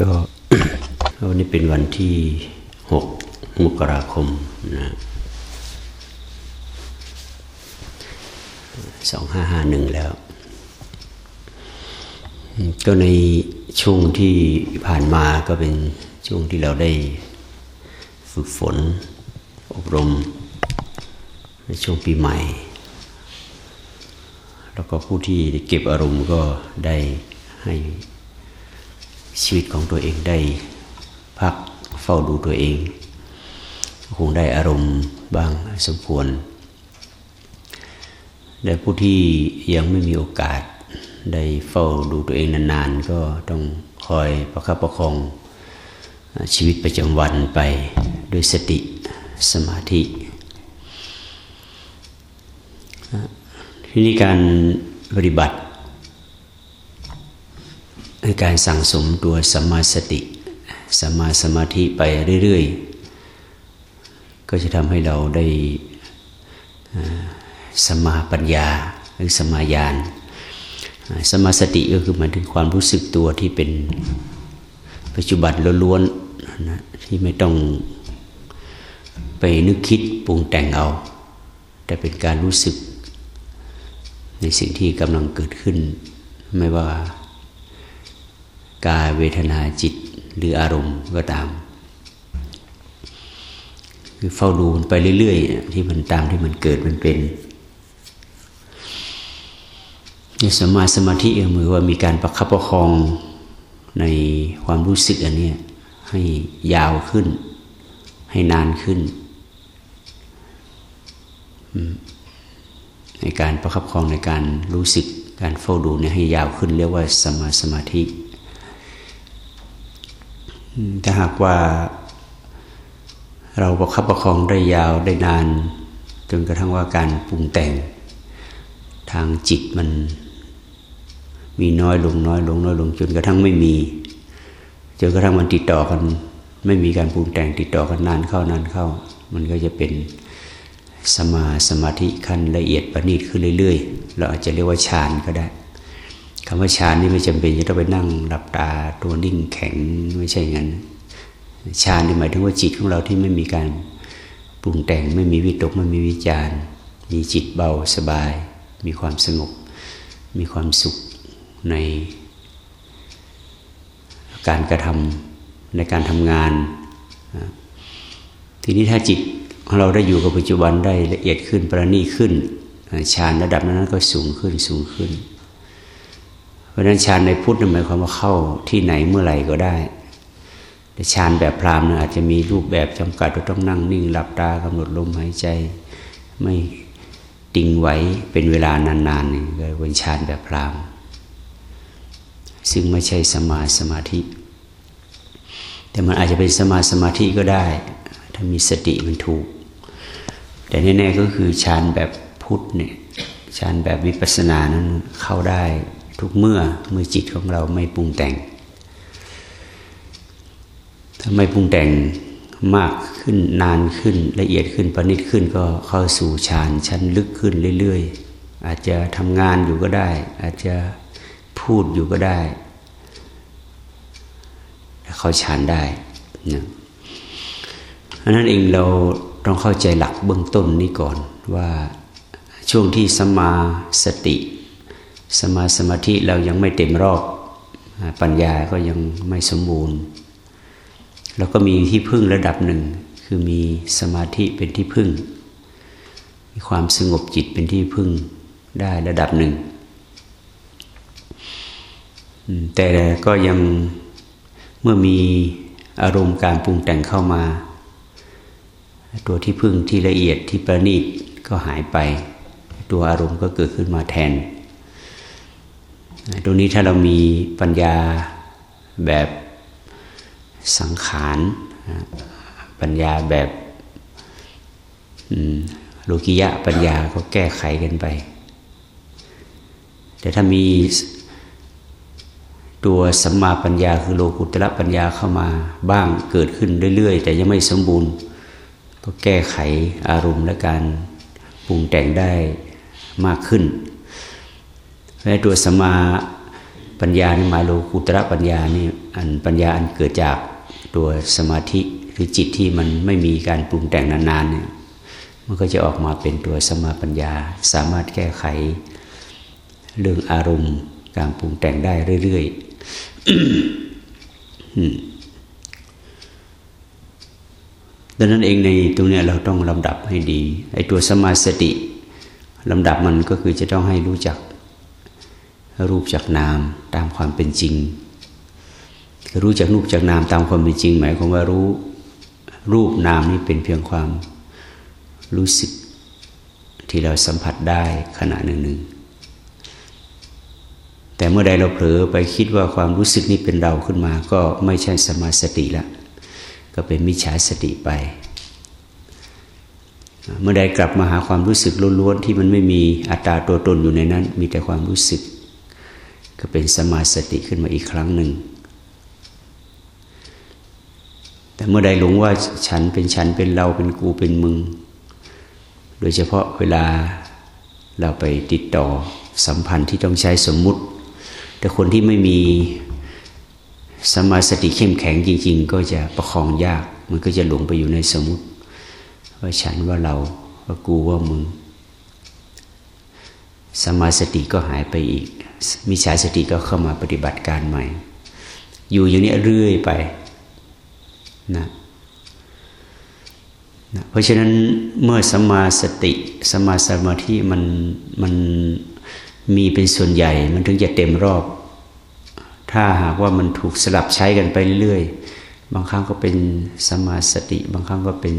ก็วันนี้เป็นวันที่หกมกราคมนะสองห้าห้าหนึ่งแล้ว ก็ในช่วงที่ผ่านมาก็เป็นช่วงที่เราได้ฝึกฝน อบรม ในช่วงปีใหม่ แล้วก็ผู้ที่เก็บอารมณ์ก็ได้ให้ ชีวิตของตัวเองได้พักเฝ้าดูตัวเอง คงได้อารมณ์บ้างสมควรแต่ผู้ที่ยังไม่มีโอกาสได้เฝ้าดูตัวเองนานๆ ก็ต้องคอยประคับประคองชีวิตประจำวันไปด้วยสติสมาธิทีนี้การปฏิบัติ การสั่งสมตัวสัมมาสติสัมมาสมาธิไปเรื่อยๆ ก็จะทำให้เราได้สมาปัญญาหรือสมาญาณสมาสติก็คือหมายถึงความรู้สึกตัวที่เป็นปัจจุบันล้วนๆนะที่ไม่ต้องไปนึกคิดปรุงแต่งเอา แต่เป็นการรู้สึกในสิ่งที่กำลังเกิดขึ้นไม่ว่า กายเวทนาจิตหรืออารมณ์ก็ตาม คือเฝ้าดูมันไปเรื่อยๆ ที่มันตามที่มันเกิดมันเป็นนี่สมาสมาธิเองมือว่ามีการประคับประคองในความรู้สึกอันนี้ให้ยาวขึ้น ให้นานขึ้น ในการประคับประคองในการรู้สึกการเฝ้าดูเนี่ยให้ยาวขึ้น เรียกว่าสมาสมาธิ ถ้าหากว่า เราประคับประคองได้ยาวได้นาน จนกระทั่งว่าการปรุงแต่ง ทางจิตมัน มีน้อยลงน้อยลงน้อยลง จนกระทั่งไม่มีจนกระทั่งมันติดต่อกัน ไม่มีการปรุงแต่งติดต่อกันนานเข้านานเข้า มันก็จะเป็นสมาสมาธิขั้นละเอียดประณีตขึ้นเรื่อยๆ เราอาจจะเรียกว่าฌานก็ได้ คำว่าฌานนี่ไม่จำเป็นจะต้องไปนั่งหลับตาตัวนิ่งแข็งไม่ใช่งั้นฌานนี่หมายถึงว่าจิตของเราที่ไม่มีการปรุงแต่งไม่มีวิตกไม่มีวิจารมีจิตเบาสบาย มีความสงบ มีความสุขในการกระทำในการทำงาน ทีนี้ถ้าจิตของเราได้อยู่กับปัจจุบันได้ละเอียดขึ้นประณีตขึ้นฌานระดับนั้นก็สูงขึ้นสูงขึ้น เพราะฉะนั้นฌานในพุทธหมายความว่าเข้าที่ไหนเมื่อไหร่ก็ได้แต่ฌานแบบพราหมณ์อาจจะมีรูปแบบจำกัดต้องนั่งนิ่งหลับตากำหนดลมหายใจ ไม่ติงไว้เป็นเวลานานๆนี่ก็เป็นฌานแบบพราหมณ์ซึ่งไม่ใช่สมาสมาธิ แต่มันอาจจะเป็นสมาสมาธิก็ได้ ถ้ามีสติมันถูก แต่แน่ๆก็คือฌานแบบพุทธเนี่ยฌานแบบวิปัสสนานั้นเข้าได้ ทุกเมื่อเมื่อจิตของเราไม่ปรุงแต่ง ถ้าไม่ปรุงแต่งมากขึ้นนานขึ้นละเอียดขึ้นประณีตขึ้นก็เข้าสู่ฌานชั้นลึกขึ้นเรื่อยๆ อาจจะทำงานอยู่ก็ได้ อาจจะพูดอยู่ก็ได้เขาฌานได้นะอันนั้นเองเราต้องเข้าใจหลักเบื้องต้นนี้ก่อนว่าช่วงที่สมาสติ สมาสมาธิเรายังไม่เต็มรอบปัญญาก็ยังไม่สมบูรณ์เราก็มีที่พึ่งระดับหนึ่ง คือมีสมาธิเป็นที่พึ่ง มีความสงบจิตเป็นที่พึ่งได้ระดับหนึ่ง แต่ก็ยังเมื่อมีอารมณ์การปรุงแต่งเข้ามา ตัวที่พึ่งที่ละเอียดที่ประณีตก็หายไป ตัวอารมณ์ก็เกิดขึ้นมาแทน ตรงนี้ถ้าเรามีปัญญาแบบสังขาร ปัญญาแบบโลกิยะปัญญาก็แก้ไขกันไป แต่ถ้ามีตัวสัมมาปัญญาคือโลกุตระปัญญาเข้ามาบ้างเกิดขึ้นเรื่อยๆ แต่ยังไม่สมบูรณ์ ก็แก้ไขอารมณ์และการปรุงแต่งได้มากขึ้น และตัวสมาปัญญานี่หมายโลกุตระปัญญานี่อันปัญญาอันเกิดจากตัวสมาธิหรือจิตที่มันไม่มีการปรุงแต่งนานๆเนี่ยมันก็จะออกมาเป็นตัวสมาปัญญา สามารถแก้ไขเรื่องอารมณ์การปรุงแต่งได้เรื่อยๆดังนั้นเองในตรงนี้เราต้องลำดับให้ดีไอ้ตัวสมาสติลำดับมันก็คือจะต้องให้รู้จัก รูปจากนามตามความเป็นจริง รู้จากรูปจากนามตามความเป็นจริง หมายความว่ารู้รูปนามนี่เป็นเพียงความรู้สึกที่เราสัมผัสได้ขณะหนึ่งหนึ่งแต่เมื่อใดเราเผลอไปคิดว่าความรู้สึกนี้เป็นเราขึ้นมา ก็ไม่ใช่สมาสติละก็เป็นมิจฉาสติไป เมื่อใดกลับมาหาความรู้สึกล้วนๆที่มันไม่มีอัตราตัวตนอยู่ในนั้น มีแต่ความรู้สึก ก็เป็นสมาสติขึ้นมาอีกครั้งหนึ่ง แต่เมื่อใดหลงว่าฉันเป็นฉันเป็นเราเป็นกูเป็นมึง โดยเฉพาะเวลาเราไปติดต่อสัมพันธ์ที่ต้องใช้สมมุติ แต่คนที่ไม่มีสมาสติเข้มแข็งจริง ๆ ก็จะประคองยาก มันก็จะหลงไปอยู่ในสมมติ ว่าฉันว่าเราว่ากูว่ามึง สมาสติก็หายไปอีก มิจฉาสติก็เข้ามาปฏิบัติการใหม่ อยู่อย่างนี้เรื่อยไปนะนะเพราะฉะนั้นเมื่อสมาสติสมาสมาธิมันมันมีเป็นส่วนใหญ่ มันถึงจะเต็มรอบ ถ้าหากว่ามันถูกสลับใช้กันไปเรื่อยบางครั้งก็เป็นสมาสติ บางครั้งก็เป็น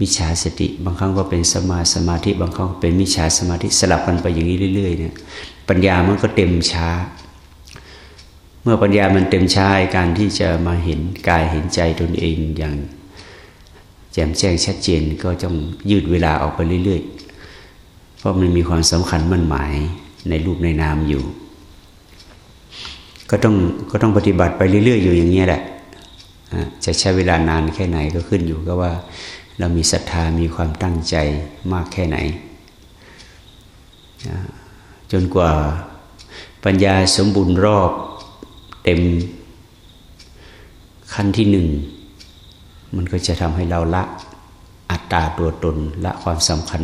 มิจฉาสติ บางครั้งก็เป็นสมาสมาธิบางครั้งเป็นมิจฉาสมาธิสลับกันไปอย่างนี้เรื่อยๆเนี่ยปัญญามันก็เต็มช้า เมื่อปัญญามันเต็มช้าการที่จะมาเห็นกายเห็นใจตนเองอย่างแจ่มแจ้งชัดเจนก็ต้องยืดเวลาออกไปเรื่อยๆ เพราะมันมีความสำคัญมั่นหมายในรูปในนามอยู่ ก็ต้องก็ต้องปฏิบัติไปเรื่อยๆ อยู่อย่างนี้แหละ จะใช้เวลานานแค่ไหนก็ขึ้นอยู่กับว่า เรามีศรัทธามีความตั้งใจมากแค่ไหน จนกว่าปัญญาสมบูรณ์รอบเต็มขั้นที่หนึ่ง มันก็จะทำให้เราละอัตตาตัวตน ละความสำคัญ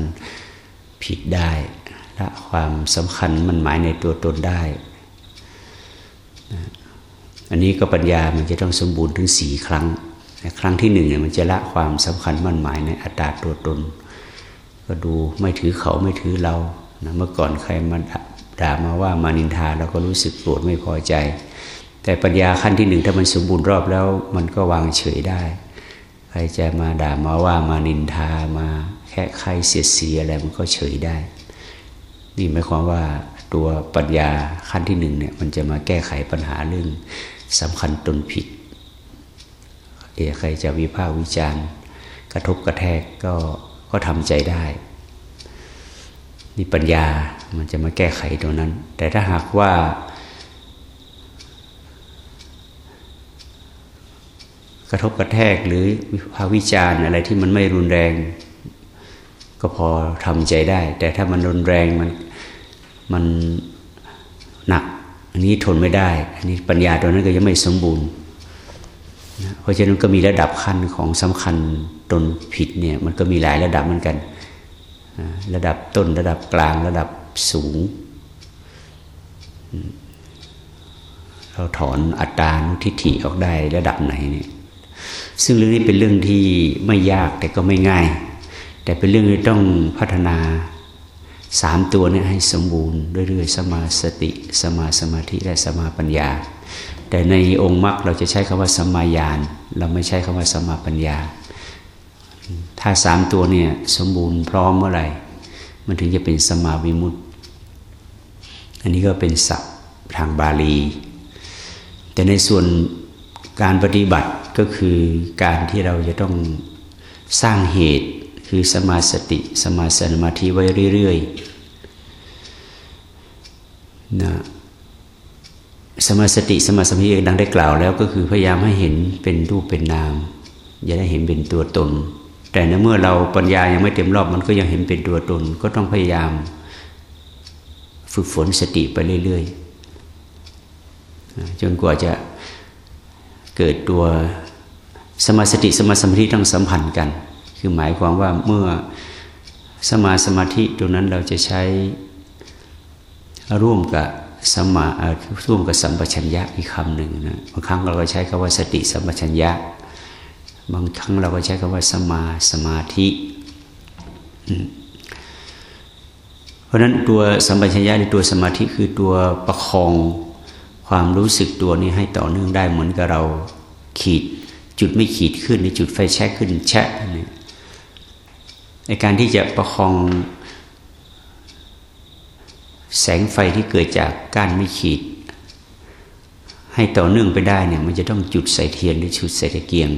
ผิดได้ ละความสำคัญมันหมายในตัวตนได้ อันนี้ก็ปัญญามันจะต้องสมบูรณ์ถึงสี่ครั้ง ครั้งที่หนึ่งเนี่ยมันจะละความสำคัญมั่นหมายในอัตตาตัวตน ก็ดูไม่ถือเขาไม่ถือเรานะเมื่อก่อนใครมาด่ามาว่ามานินทาเราก็รู้สึกโกรธไม่พอใจ แต่ปัญญาขั้นที่หนึ่งถ้ามันสมบูรณ์รอบแล้ว มันก็วางเฉยได้ ใครจะมาด่ามาว่ามานินทามาแค่ใครเสียดสีอะไรมันก็เฉยได้ นี่หมายความว่าตัวปัญญาขั้นที่หนึ่งเนี่ยมันจะมาแก้ไขปัญหาเรื่องสำคัญตนผิด เอใครจะวิพากษ์วิจารณ์ กระทบกระแทกก็ก็ทำใจได้นี่ปัญญามันจะมาแก้ไขตรงนั้น แต่ถ้าหากว่า กระทบกระแทกหรือวิพากษ์วิจารณ์อะไรที่มันไม่รุนแรง ก็พอทำใจได้ แต่ถ้ามันรุนแรงมันมันหนัก อันนี้ทนไม่ได้ อันนี้ปัญญาตัวนั้นก็ยังไม่สมบูรณ์ นะเพราะฉะนั้นก็มีระดับขั้นของสำคัญตนผิดเนี่ยมันก็มีหลายระดับเหมือนกัน ระดับต้นระดับกลางระดับสูง เราถอนอัตตานุทิฏฐิออกได้ระดับไหนเนี่ยซึ่งเรื่องนี้เป็นเรื่องที่ไม่ยากแต่ก็ไม่ง่าย แต่เป็นเรื่องที่ต้องพัฒนาสามตัวนี้ให้สมบูรณ์เรื่อยๆสมาสติ สมาสมาธิและสมาปัญญา แต่ในองค์มรรคเราจะใช้คำว่าสมายาน เราไม่ใช้คำว่าสมาปัญญา ถ้าสามตัวเนี่ยสมบูรณ์พร้อมเมื่อไหร่ มันถึงจะเป็นสมาวิมุตติ อันนี้ก็เป็นศัพท์ทางบาลี แต่ในส่วนการปฏิบัติก็คือการที่เราจะต้องสร้างเหตุคือสมาสติ สมาสมาธิไว้เรื่อยๆนะ สมาสติสมาสมาธิดังได้กล่าวแล้วก็คือพยายามให้เห็นเป็นรูปเป็นนาม อย่าได้เห็นเป็นตัวตน แต่ในเมื่อเราปัญญายังไม่เต็มรอบมันก็ยังเห็นเป็นตัวตน ก็ต้องพยายาม ฝึกฝนสติไปเรื่อยๆจนกว่าจะเกิดตัวสมาสติสมาสมาธิต้องสัมพันธ์กัน คือหมายความว่าเมื่อสมาสมาธิตรงนั้นเราจะใช้ร่วมกับ สมาร่วมกับสัมปชัญญะอีกคำหนึ่งนะบางครั้งเราก็ใช้คำว่าสติสัมปชัญญะ บางครั้งเราก็ใช้คำว่าสมาสมาธิเพราะนั้นตัวสัมปชัญญะในตัวสมาธิคือตัวประคองความรู้สึกตัวนี้ให้ต่อเนื่องได้เหมือนกับเราขีด จุดไม่ขีดขึ้นในจุดไฟแช็ขึ้นแช่ในการที่จะประคอง แสงไฟที่เกิดจากก้านไม่ขีด ให้ต่อเนื่องไปได้เนี่ยมันจะต้องจุดใส่เทียนหรือชุดใส่ตะเกียง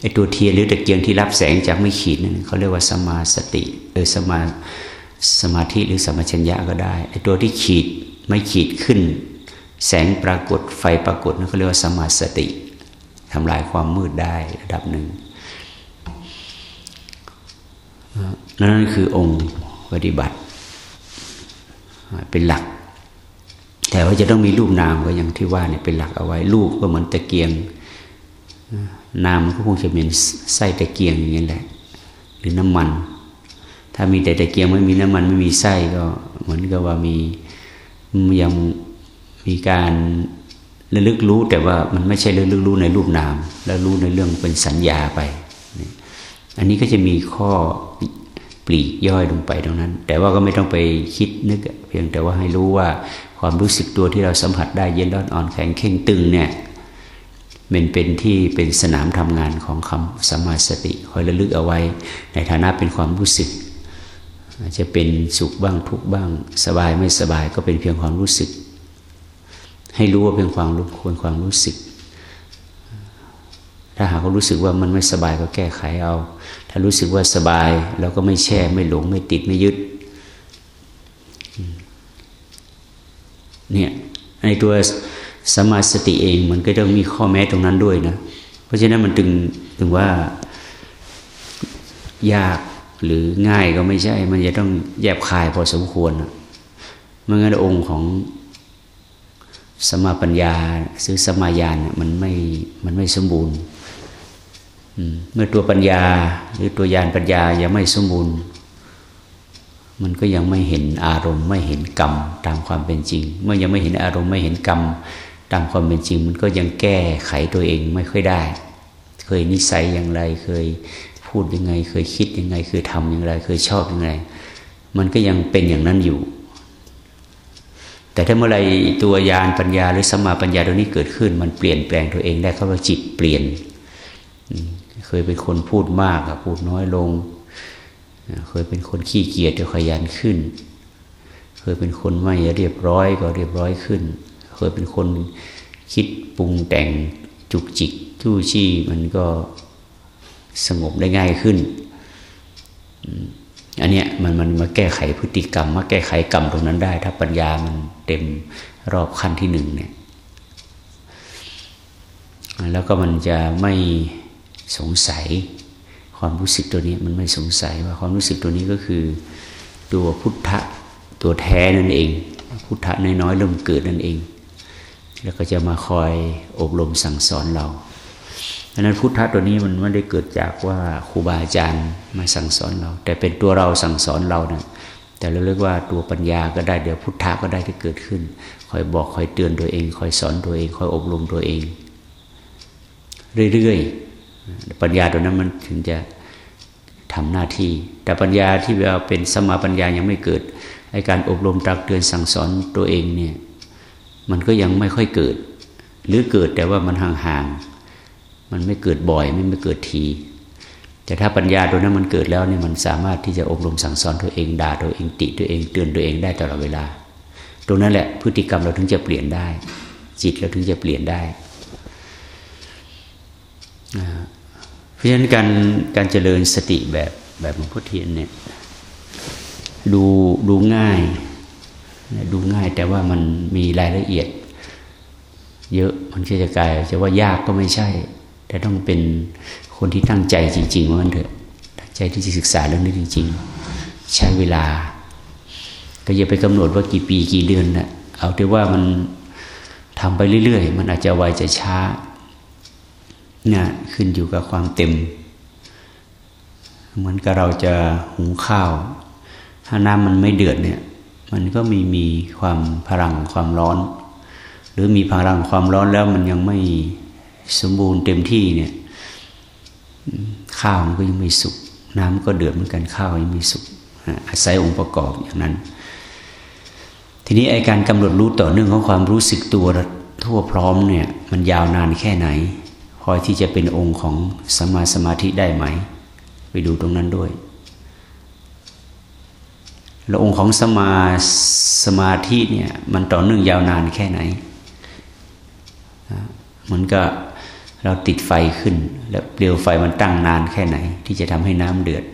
ไอตัวเทียนหรือตะเกียงที่รับแสงจากไม่ขีดนั่นเขาเรียกว่าสมาสติเออสมาสมาธิหรือสมาชัญญะก็ได้ไอตัวที่ขีดไม่ขีดขึ้น แสงปรากฏไฟปรากฏนั่นเขาเรียกว่าสมาสติทำลายความมืดได้ระดับหนึ่งนั่นคือองค์ปฏิบัติ เป็นหลัก แต่ว่าจะต้องมีรูปนามก็อย่างที่ว่าเนี่ยเป็นหลักเอาไว้รูปก็เหมือนตะเกียง นามก็คงจะเป็นไส้ตะเกียงอย่างนี้แหละ หรือน้ำมัน ถ้ามีแต่ตะเกียงไม่มีน้ำมันไม่มีไส้ก็เหมือนกับว่ามียังมีการระลึกรู้แต่ว่ามันไม่ใช่ระลึกรู้ในรูปนาม แล้วรู้ในเรื่องเป็นสัญญาไป อันนี้ก็จะมีข้อ ปลีกย่อยลงไปตรงนั้น แต่ว่าก็ไม่ต้องไปคิดนึก เพียงแต่ว่าให้รู้ว่าความรู้สึกตัวที่เราสัมผัสได้เย็นร้อนอ่อนแข็งเข่งตึงเนี่ยมันเป็นที่เป็นสนามทำงานของคำสมาสติคอยระลึกเอาไว้ ในฐานะเป็นความรู้สึกจะเป็นสุขบ้างทุกบ้าง สบายไม่สบายก็เป็นเพียงความรู้สึก ให้รู้ว่าเป็นความรู้ควรความรู้สึก ถ้าหากเขารู้สึกว่ามันไม่สบายก็แก้ไขเอา ถ้ารู้สึกว่าสบายเราก็ไม่แช่ไม่หลงไม่ติดไม่ยึดเนี่ยในตัวสมาสติเองมันก็ต้องมีข้อแม้ตรงนั้นด้วยนะ เพราะฉะนั้นมันถึงถึงว่ายากหรือง่ายก็ไม่ใช่ มันจะต้องแยบคายพอสมควรเมื่องั้นองค์ของสมาปัญญาซื้อสมาญาณมันไม่มันไม่สมบูรณ์ เมื่อตัวปัญญา หรือตัวญาณปัญญายังไม่สมบูรณ์มันก็ยังไม่เห็นอารมณ์ไม่เห็นกรรมตามความเป็นจริง เมื่อยังไม่เห็นอารมณ์ไม่เห็นกรรมตามความเป็นจริง มันก็ยังแก้ไขตัวเองไม่ค่อยได้ เคยนิสัยอย่างไร เคยพูดยังไง เคยคิดยังไง เคยทำอย่างไร เคยชอบยังไงมันก็ยังเป็นอย่างนั้นอยู่ แต่ถ้าเมื่อไรตัวญาณปัญญาหรือสมาปัญญาตัวนี้เกิดขึ้น มันเปลี่ยนแปลงตัวเองได้เขาว่าจิตเปลี่ยน เคยเป็นคนพูดมากพูดน้อยลง เคยเป็นคนขี้เกียจก็ขยันขึ้น เคยเป็นคนไม่เรียบร้อยก็เรียบร้อยขึ้น เคยเป็นคนคิดปรุงแต่งจุกจิกจู้ชี้มันก็สงบได้ง่ายขึ้น อันเนี้ยมันมันมาแก้ไขพฤติกรรม มาแก้ไขกรรมตรงนั้นได้ ถ้าปัญญามันเต็มรอบขั้นที่หนึ่งเนี่ยแล้วก็มันจะไม่ สงสัย ความรู้สึกตัวนี้มันไม่สงสัยว่าความรู้สึกตัวนี้ก็คือ ตัวพุทธะตัวแท้นั่นเอง พุทธะน้อยๆเริ่มเกิดนั่นเอง แล้วก็จะมาคอยอบรมสั่งสอนเราดังนั้นพุทธะตัวนี้มันไม่ได้เกิดจากว่าครูบาอาจารย์มาสั่งสอนเรา แต่เป็นตัวเราสั่งสอนเราเนะแต่เราเรียกว่าตัวปัญญาก็ได้เดี๋ยวพุทธะก็ได้ที่เกิดขึ้น คอยบอกคอยเตือนตัวเอง คอยสอนตัวเอง คอยอบรมตัวเอง เรื่อยๆ ปัญญาตัวนั้นมันถึงจะทำหน้าที่ แต่ปัญญาที่เราเป็นสมาปัญญายังไม่เกิดไอการอบรมตรักเตือนสั่งสอนตัวเองเนี่ยมันก็ยังไม่ค่อยเกิด หรือเกิดแต่ว่ามันห่างๆมันไม่เกิดบ่อยไม่ไม่เกิดที แต่ถ้าปัญญาตัวนั้นมันเกิดแล้วเนี่ยมันสามารถที่จะอบรมสั่งสอนตัวเองด่าตัวเองติตัวเองเตือนตัวเองได้ตลอดเวลา ตรงนั้นแหละพฤติกรรมเราถึงจะเปลี่ยนได้ จิตเราถึงจะเปลี่ยนได้ เพราะฉะนั้นการการเจริญสติแบบแบบหลวงพ่อเทียนเนี่ยดูดูง่ายดูง่ายแต่ว่ามันมีรายละเอียด เยอะมันก็จะกลายจะว่ายากก็ไม่ใช่ แต่ต้องเป็นคนที่ตั้งใจจริงๆว่ามันเถอะตั้งใจที่จะศึกษาเรื่องนี้จริง ๆ ใช้เวลา ก็อย่าไปกำหนดว่ากี่ปีกี่เดือนนะเอาแต่ว่ามันทำไปเรื่อยๆ มันอาจจะไวจะช้า เนี่ยขึ้นอยู่กับความเต็ม เหมือนกับเราจะหุงข้าว ถ้าน้ำมันไม่เดือดเนี่ย มันก็มีมีความพลังความร้อน หรือมีพลังความร้อนแล้วมันยังไม่สมบูรณ์เต็มที่เนี่ย ข้าวมันก็ยังไม่สุก น้ำก็เดือดเหมือนกันข้าวยังไม่สุก อาศัยองค์ประกอบอย่างนั้น ทีนี้ไอการกำหนดรู้ต่อเนื่องของความรู้สึกตัวทั่วพร้อมเนี่ย มันยาวนานแค่ไหน พอที่จะเป็นองค์ของสมาสมาธิได้ไหม ไปดูตรงนั้นด้วย แล้วองค์ของสมาสมาธิเนี่ยมันต่อเนื่องยาวนานแค่ไหนมันก็เราติดไฟขึ้น แล้วเปลวไฟมันตั้งนานแค่ไหน ที่จะทำให้น้ำเดือด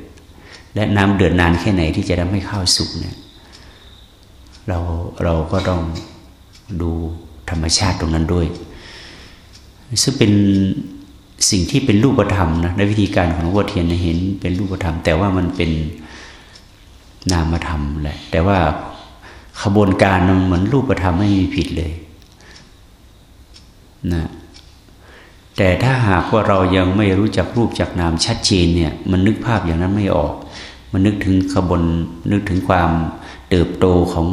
และน้ำเดือดนานแค่ไหนที่จะทำให้ข้าวสุกเนี่ยเราเราก็ต้องดูธรรมชาติตรงนั้นด้วย ซึ่งเป็นสิ่งที่เป็นรูปธรรมนะในวิธีการของวัวเทียนเห็นเป็นรูปธรรม แต่ว่ามันเป็นนามธรรมแหละ แต่ว่าขบวนการมันเหมือนรูปธรรมไม่มีผิดเลยนะแต่ถ้าหากว่าเรายังไม่รู้จักรูปจักนามชัดเจนเนี่ย มันนึกภาพอย่างนั้นไม่ออก มันนึกถึงขบวนนึกถึงความเติบโตของ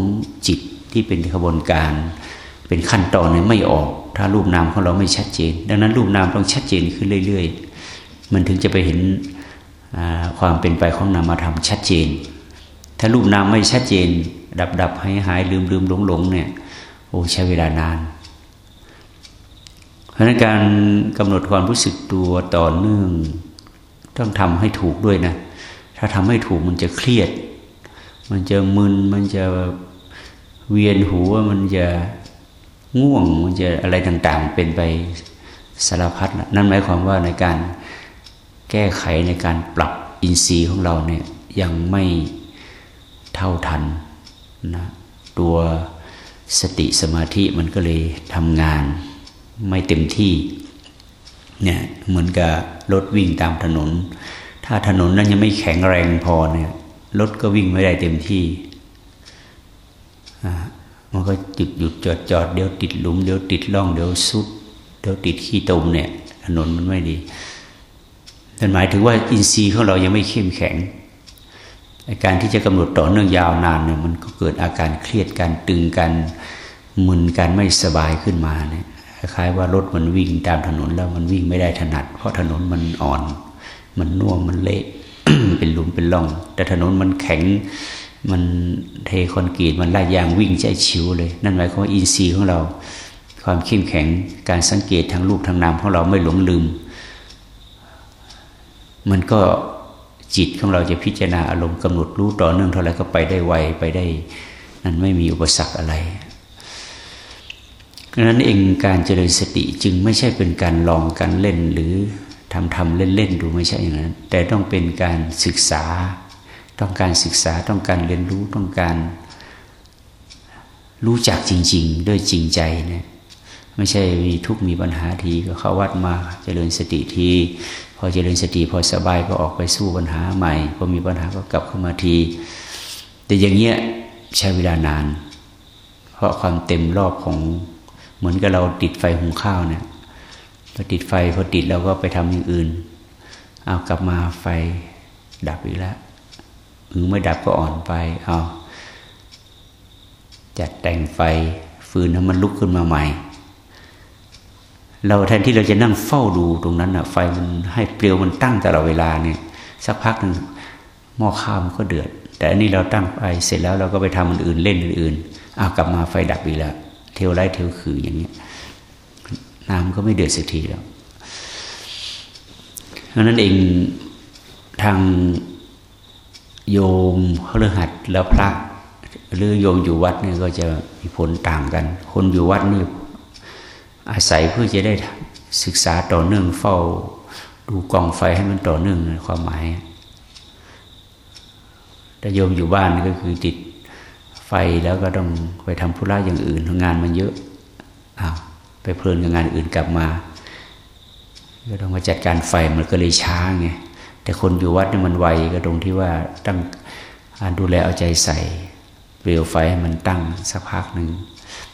จิตที่เป็นขบวนการ เป็นขั้นตอนเนี่ยไม่ออก ถ้ารูปนามของเราไม่ชัดเจน ดังนั้นรูปนามต้องชัดเจนขึ้นเรื่อย ๆ มันถึงจะไปเห็นความเป็นไปของนามธรรมชัดเจน ถ้ารูปนามไม่ชัดเจน ดับดับหายหายลืมลืมหลงหลงเนี่ยโอ้ใช้เวลานาน เพราะนั้นการกำหนดความรู้สึกตัวต่อเนื่องต้องทำให้ถูกด้วยนะ ถ้าทำให้ถูกมันจะเครียด มันจะมึน มันจะเวียนหัว มันจะ ง่วงมันจะอะไรต่างๆ เป็นไปสารพัดนั่นหมายความว่าในการแก้ไขในการปรับอินทรีย์ของเราเนี่ยยังไม่เท่าทันนะตัวสติสมาธิมันก็เลยทำงานไม่เต็มที่เนี่ยเหมือนกับรถวิ่งตามถนน ถ้าถนนนั้นยังไม่แข็งแรงพอเนี่ยรถก็วิ่งไม่ได้เต็มที่ มันก็หยุดหยุดจอดจอดเดี๋ยวติดหลุมเดี๋ยวติดร่องเดี๋ยวสุดเดี๋ยวติดขี้ตมเนี่ยถนนมันไม่ดีนั่นหมายถึงว่าอินทรีย์ของเรายังไม่เข้มแข็งการที่จะกำหนดต่อเนื่องยาวนานเนี่ยมันก็เกิดอาการเครียดการตึงการมึนการไม่สบายขึ้นมาเนี่ยคล้ายว่ารถมันวิ่งตามถนนแล้วมันวิ่งไม่ได้ถนัด เพราะถนนมันอ่อน มันน่วมมันเละเป็นหลุมเป็นร่อง แต่ถนนมันแข็ง มันเทคอนกรีตมันลาดยางวิ่งใจชิวเลย นั่นหมายความว่าอินทรีย์ของเรา ความเข้มแข็งการสังเกตทางรูปทางนามของเราไม่หลงลืม มันก็จิตของเราจะพิจารณาอารมณ์กำหนดรู้ต่อเนื่องเท่าไรก็ไปได้ไวไปได้ นั่นไม่มีอุปสรรคอะไรดังนั้นเองการเจริญสติจึงไม่ใช่เป็นการลองการเล่นหรือทำทำเล่นๆดูไม่ใช่อย่างนั้น แต่ต้องเป็นการศึกษา ต้องการศึกษาต้องการเรียนรู้ต้องการ รู้จักจริง ๆ ด้วยจริงใจนะไม่ใช่มีทุกมีปัญหาทีก็เข้าวัดมาเจริญสติที พอเจริญสติพอสบายก็ออกไปสู้ปัญหาใหม่พอมีปัญหาก็กลับเข้ามาที แต่อย่างเงี้ยใช้เวลานาน เพราะความเต็มรอบของเหมือนกับเราติดไฟหุงข้าวเนี่ยพอติดไฟพอติดเราก็ไปทำอย่างอื่น เอากลับมาไฟดับอีกแล้ว ไม่ดับก็อ่อนไป เอาจัดแต่งไฟฟืนให้มันลุกขึ้นมาใหม่ เราแทนที่เราจะนั่งเฝ้าดูตรงนั้นอะไฟมันให้เปลวมันตั้งตลอดเวลาเนี่ย สักพักหนึ่งหม้อข้าวมันก็เดือด แต่อันนี้เราตั้งไฟเสร็จแล้วเราก็ไปทำอื่นเล่นอื่นๆเอากลับมาไฟดับอีกแล้วเทวไร้เทวคืออย่างนี้น้ำก็ไม่เดือดสักทีแล้วเพราะนั้นเองทาง โยมเรือหัดแล้วพระหรือโยมอยู่วัดนี่ก็จะมีผลต่างกัน คนอยู่วัดนี่อาศัยเพื่อจะได้ศึกษาต่อเนื่องเฝ้า ดูกองไฟให้มันต่อเนื่องความหมายแต่โยมอยู่บ้านก็คือติดไฟแล้วก็ต้องไปทำธุระอย่างอื่นงานมันเยอะอ้าวไปเพลินกับงานอื่นกลับมา ก็ต้องมาจัดการไฟมันก็เลยช้าไง แต่คนอยู่วัดนี่มันไวก็ตรงที่ว่าตั้งดูแลเอาใจใส่เปลวไฟมันตั้งสักพักหนึ่ง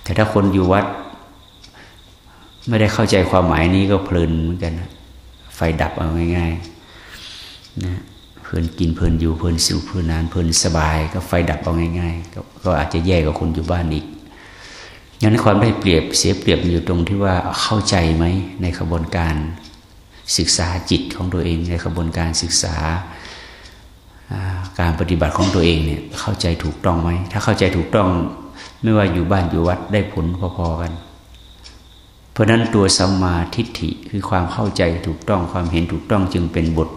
แต่ถ้าคนอยู่วัด ไม่ได้เข้าใจความหมายนี้ก็เพลินเหมือนกันไฟดับเอาง่ายๆนะเพลินกินเพลินอยู่เพลินสิวเพลินนานเพลินสบาย ก็ไฟดับเอาง่ายๆกก็อาจจะแย่กว่าคนอยู่บ้านอีกงั้นความได้เปรียบเสียเปรียบอยู่ตรงที่ว่าเข้าใจไหมในขบวนการ ศึกษาจิตของตัวเองในขบวนการศึกษาการปฏิบัติของตัวเองเนี่ยเข้าใจถูกต้องไหมถ้าเข้าใจถูกต้องไม่ว่าอยู่บ้านอยู่วัดได้ผลพอๆกัน เพราะนั้นตัวสัมมาทิฏฐิคือความเข้าใจถูกต้องความเห็นถูกต้องจึงเป็นบท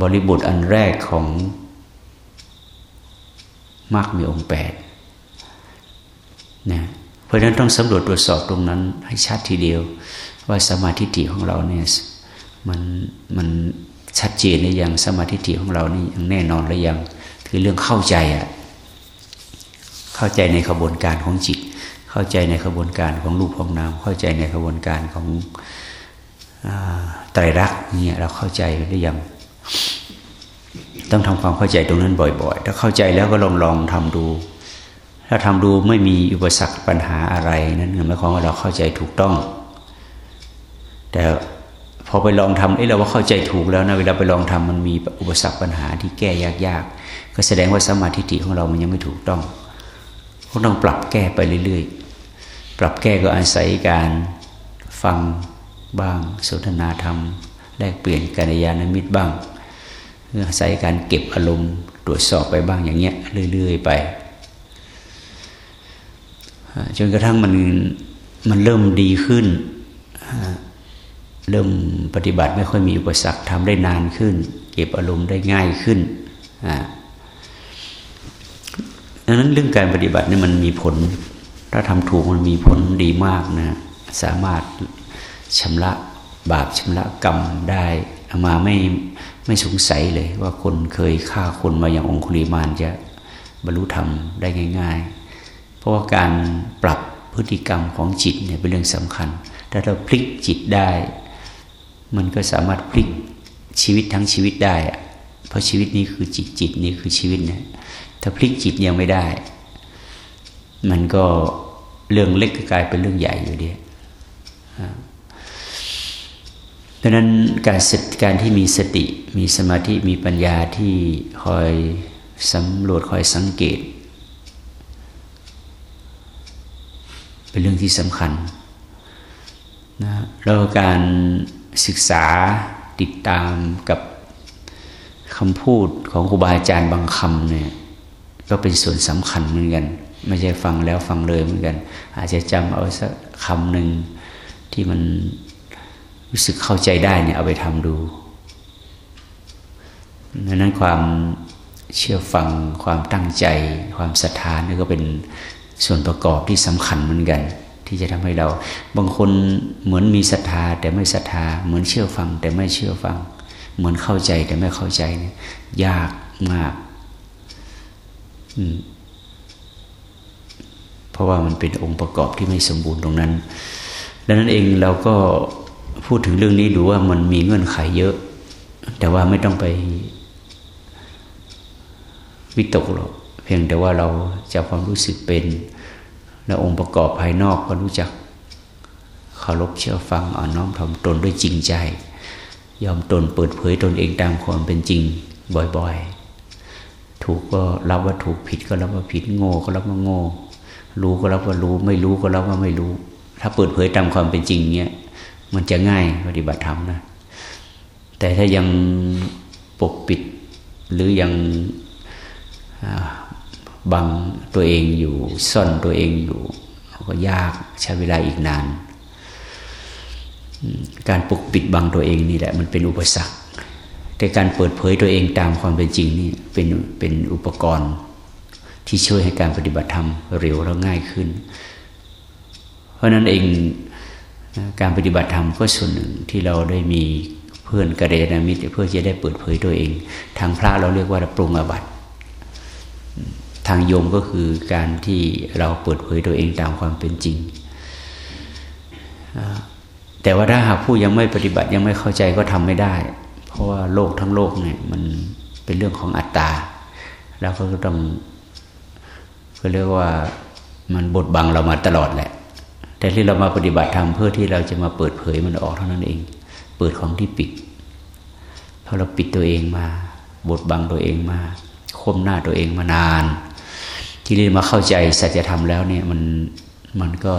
บริบทอันแรกของมรรคมีองค์แปดนะเพราะนั้นต้องสำรวจตรวจสอบตรงนั้นให้ชัดทีเดียว ว่าสมาธิฏฐิของเราเนี่ยมันมันชัดเจนหรือยังสมาธิฏฐิของเรานี่ยังแน่นอนหรือยังคือเรื่องเข้าใจอะเข้าใจในขบวนการของจิต เข้าใจในขบวนการของรูปของนามเข้าใจในขบวนการของไตรลักษณ์เนี่ยเราเข้าใจหรือยังต้องทำความเข้าใจตรงนั้นบ่อยๆ ถ้าเข้าใจแล้วก็ลองลองทำดู ถ้าทำดูไม่มีอุปสรรคปัญหาอะไรนั้นหมายความว่าเราเข้าใจถูกต้อง แต่พอไปลองทำเอ้เราว่าเข้าใจถูกแล้วนะเวลาไปลองทำมันมีอุปสรรคปัญหาที่แก้ยากๆก็แสดงว่าสมาธิของเรามันยังไม่ถูกต้องก็ต้องปรับแก้ไปเรื่อยๆ ปรับแก้ก็อาศัยการฟังบ้างสนทนาธรรมแลกเปลี่ยนกัญยาณมิตรบ้างอาศัยการเก็บอารมณ์ตรวจสอบไปบ้างอย่างเงี้ยเรื่อย ๆ ไปจนกระทั่งมันมันเริ่มดีขึ้น เริ่มปฏิบัติไม่ค่อยมีอุปสรรคทำได้นานขึ้น เก็บอารมณ์ได้ง่ายขึ้นดังนั้นเรื่องการปฏิบัตินี่มันมีผล ถ้าทำถูกมันมีผลดีมากนะสามารถชำระบาปชำระกรรมได้มาไม่ไม่สงสัยเลยว่าคนเคยฆ่าคนมาอย่างองคุลิมานจะบรรลุธรรมได้ง่าย ๆ เพราะว่าการปรับพฤติกรรมของจิตเนี่ยเป็นเรื่องสำคัญ ถ้าเราพลิกจิตได้ มันก็สามารถพลิกชีวิตทั้งชีวิตได้เพราะชีวิตนี้คือจิตจิตนี้คือชีวิตนี่ยถ้าพลิกจิตยังไม่ได้ มันก็เรื่องเล็กกลายเป็นเรื่องใหญ่อยู่ดีดังนั้นการสการที่มีสติ มีสมาธิมีปัญญาที่คอยสำรวจคอยสังเกต เป็นเรื่องที่สำคัญนะแล้วการ ศึกษาติดตามกับคำพูดของครูบาอาจารย์บางคำเนี่ยก็เป็นส่วนสำคัญเหมือนกัน ไม่ใช่ฟังแล้วฟังเลยเหมือนกัน อาจจะจำเอาสักคำหนึ่งที่มันรู้สึกเข้าใจได้เนี่ยเอาไปทำดูดังนั้นความเชื่อฟังความตั้งใจ ความศรัทธานี่ก็เป็นส่วนประกอบที่สำคัญเหมือนกัน ที่จะทำให้เรา บางคนเหมือนมีศรัทธาแต่ไม่ศรัทธา เหมือนเชื่อฟัง แต่ไม่เชื่อฟัง เหมือนเข้าใจแต่ไม่เข้าใจเนี่ยยากมากเพราะว่ามันเป็นองค์ประกอบที่ไม่สมบูรณ์ตรงนั้น ดังนั้นเองเราก็พูดถึงเรื่องนี้ดูว่ามันมีเงื่อนไขเยอะ แต่ว่าไม่ต้องไปวิตกหรอกเพียงแต่ว่าเราจะความรู้สึกเป็น และองค์ประกอบภายนอกก็รู้จักเคารพเชื่อฟังอ่อนน้อมถ่อมตนด้วยจริงใจ ยอมตนเปิดเผยตนเองตามความเป็นจริงบ่อยๆ ถูกก็รับว่าถูกผิดก็รับว่าผิดโง่ก็รับว่าโง่ รู้ก็รับว่ารู้ ไม่รู้ก็รับว่าไม่รู้ ถ้าเปิดเผยตามความเป็นจริงเนี้ยมันจะง่ายปฏิบัติธรรมนะ แต่ถ้ายังปกปิดหรือยัง บังตัวเองอยู่ซ่อนตัวเองอยู่ก็ยากใช้เวลาอีกนาน การปกปิดบังตัวเองนี่แหละ มันเป็นอุปสรรค แต่การเปิดเผยตัวเองตามความเป็นจริงนี่เป็นเป็นอุปกรณ์ที่ช่วยให้การปฏิบัติธรรมเร็วและง่ายขึ้น เพราะนั้นเองการปฏิบัติธรรมก็ส่วนหนึ่งที่เราได้มีเพื่อนกระเดนามิตรเพื่อจะได้เปิดเผยตัวเอง ทางพระเราเรียกว่าปรุงอบัติ ทางโยมก็คือการที่เราเปิดเผยตัวเองตามความเป็นจริง แต่ว่าถ้าหากผู้ยังไม่ปฏิบัติยังไม่เข้าใจก็ทำไม่ได้ เพราะว่าโลกทั้งโลกเนี่ยมันเป็นเรื่องของอัตตา แล้วก็ต้องก็เรียกว่ามันบดบังเรามาตลอดแหละ แต่ที่เรามาปฏิบัติธรรมเพื่อที่เราจะมาเปิดเผยมันออกเท่านั้นเอง เปิดของที่ปิดเพราะเราปิดตัวเองมา บดบังตัวเองมา คมหน้าตัวเองมานาน ที่เรียนมาเข้าใจสัจธรรมแล้วเนี่ยมันมันก็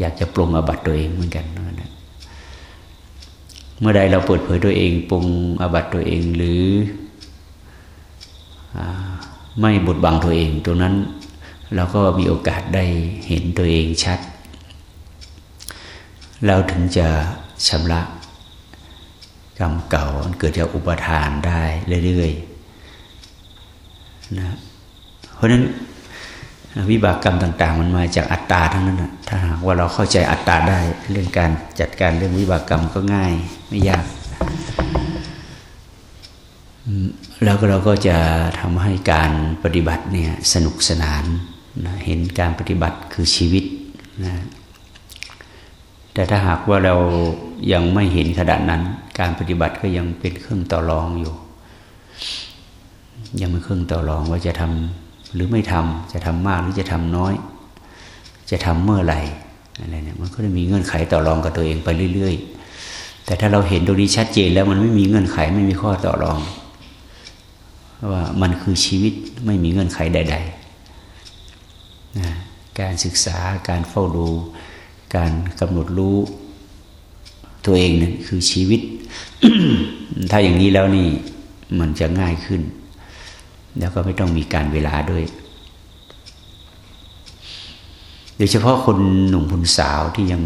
อยากจะปรงอบัตตัวเองเหมือนกันนะเมื่อใดเราเปิดเผยตัวเองปรงอบัตตัวเองหรืออไม่บดบังตัวเอง ตรงนั้นเราก็มีโอกาสได้เห็นตัวเองชัด เราถึงจะชำระกรรมเก่าเกิดจากอุปทานได้เรื่อยๆนะ เพราะนั้นวิบากกรรมต่าง ๆ มันมาจากอัตตาทั้งนั้นนะถ้าหากว่าเราเข้าใจอัตตาได้ เรื่องการจัดการเรื่องวิบากกรรมก็ง่ายไม่ยาก แล้วก็เราก็จะทำให้การปฏิบัติเนี่ยสนุกสนานนะเห็นการปฏิบัติคือชีวิตนะแต่ถ้าหากว่าเรายังไม่เห็นขนาดนั้น การปฏิบัติก็ยังเป็นเครื่องต่อรองอยู่ ยังเป็นเครื่องต่อรองว่าจะทำ หรือไม่ทำจะทำมากหรือจะทำน้อย จะทำเมื่อไหร่อะไรเนี่ยมันก็จะมีเงื่อนไขต่อรองกับตัวเองไปเรื่อย ๆ แต่ถ้าเราเห็นตรงนี้ชัดเจนแล้วมันไม่มีเงื่อนไขไม่มีข้อต่อรองว่ามันคือชีวิตไม่มีเงื่อนไขใดๆนะการศึกษาการเฝ้าดู การกำหนดรู้ตัวเองนั่นคือชีวิต ถ้าอย่างนี้แล้วนี่มันจะง่ายขึ้น แล้วก็ไม่ต้องมีการเวลาด้วย โดยเฉพาะคนหนุ่มคนสาวที่ยัง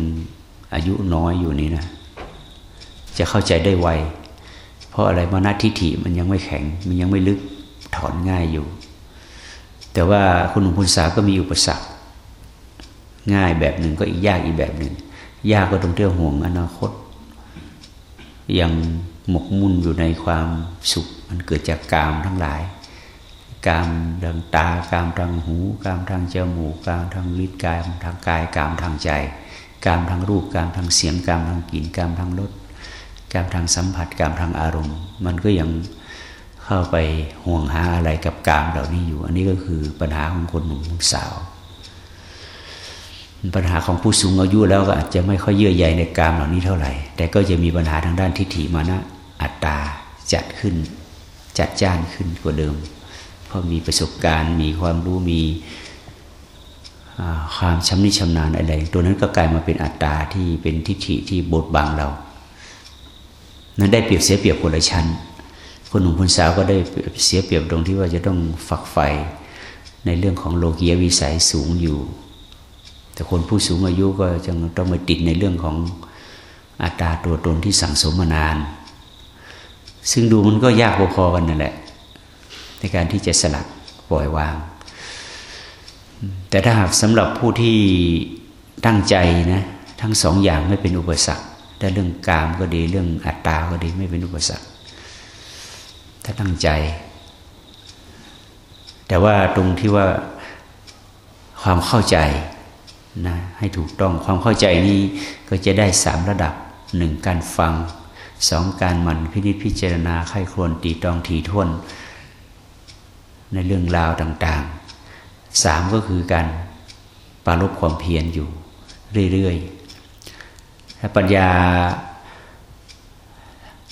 อายุน้อยอยู่นี่นะ จะเข้าใจได้ไว เพราะอะไรมานาทิฐิมันยังไม่แข็ง มันยังไม่ลึกถอนง่ายอยู่ แต่ว่าคุณหนุ่มคุณสาวก็มีอุปสรรค ง่ายแบบหนึ่งก็อีกยากอีกแบบหนึ่ง ยากก็ตรงเที่ยวห่วงอนาคต ยังหมกมุ่นอยู่ในความสุข มันเกิดจากกามทั้งหลาย กามทางตากามทางหูกามทางจมูกกามทางลิ้นกามทางกายกามทางใจกามทางรูปกามทางเสียงกามทางกลิ่นกามทางรสกามทางสัมผัสกามทางอารมณ์ มันก็ยังเข้าไปห่วงหาอะไรกับกามเหล่านี้อยู่ อันนี้ก็คือปัญหาของคนหนุ่มสาว ปัญหาของผู้สูงอายุแล้วก็อาจจะไม่ค่อยเยื่อใยในกามเหล่านี้เท่าไหร่ แต่ก็จะมีปัญหาทางด้านทิฏฐิมานะอัตตาจัดขึ้นจัดจ้านขึ้นกว่าเดิม เพราะมีประสบการณ์ มีความรู้มีความชำนิชำนาญอะไร ตัวนั้นก็กลายมาเป็นอัตตาที่เป็นทิฏฐิที่บดบังเรา นั้นได้เปรียบเสียเปรียบคนละชั้น คนหนุ่มคนสาวก็ได้เสียเปรียบตรงที่ว่าจะต้องฝักใฝ่ในเรื่องของโลกียวิสัยสูงอยู่ แต่คนผู้สูงอายุก็จะต้องมาติดในเรื่องของอัตราตัวตนที่สั่งสมมานาน ซึ่งดูมันก็ยากพอๆกันนั่นแหละ ในการที่จะสลัดปล่อยวาง แต่ถ้าหากสำหรับผู้ที่ตั้งใจนะทั้งสองอย่างไม่เป็นอุปสรรคแต่เรื่องกามก็ดีเรื่องอัตตาก็ดีไม่เป็นอุปสรรค ถ้าตั้งใจ แต่ว่าตรงที่ว่าความเข้าใจนะให้ถูกต้องความเข้าใจนี้ก็จะได้สามระดับหนึ่งการฟังสองการหมั่นพินิจพิจารณาไข้ครวนตีตองถีท่วน ในเรื่องราวต่างๆสามก็คือการปารบความเพียรอยู่เรื่อยๆปัญญา